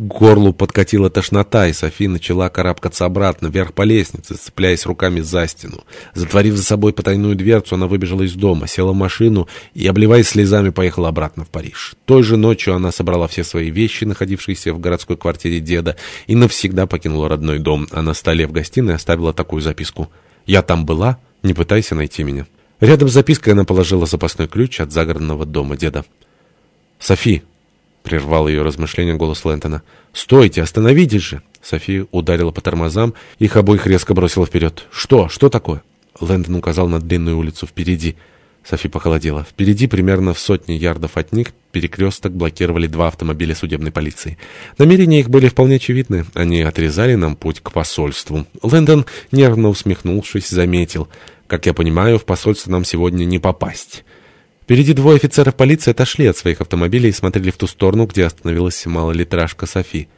К горлу подкатила тошнота, и Софи начала карабкаться обратно, вверх по лестнице, цепляясь руками за стену. Затворив за собой потайную дверцу, она выбежала из дома, села в машину и, обливаясь слезами, поехала обратно в Париж. Той же ночью она собрала все свои вещи, находившиеся в городской квартире деда, и навсегда покинула родной дом, а на столе в гостиной оставила такую записку. «Я там была, не пытайся найти меня». Рядом с запиской она положила запасной ключ от загородного дома деда. «Софи!» Прервал ее размышления голос Лэнтона. «Стойте, остановитесь же!» София ударила по тормозам, их обоих резко бросила вперед. «Что? Что такое?» Лэндон указал на длинную улицу впереди. Софи похолодела. Впереди, примерно в сотне ярдов от них, перекресток блокировали два автомобиля судебной полиции. Намерения их были вполне очевидны. Они отрезали нам путь к посольству. Лэндон, нервно усмехнувшись, заметил. «Как я понимаю, в посольство нам сегодня не попасть». Впереди двое офицеров полиции отошли от своих автомобилей и смотрели в ту сторону, где остановилась малолитражка Софи.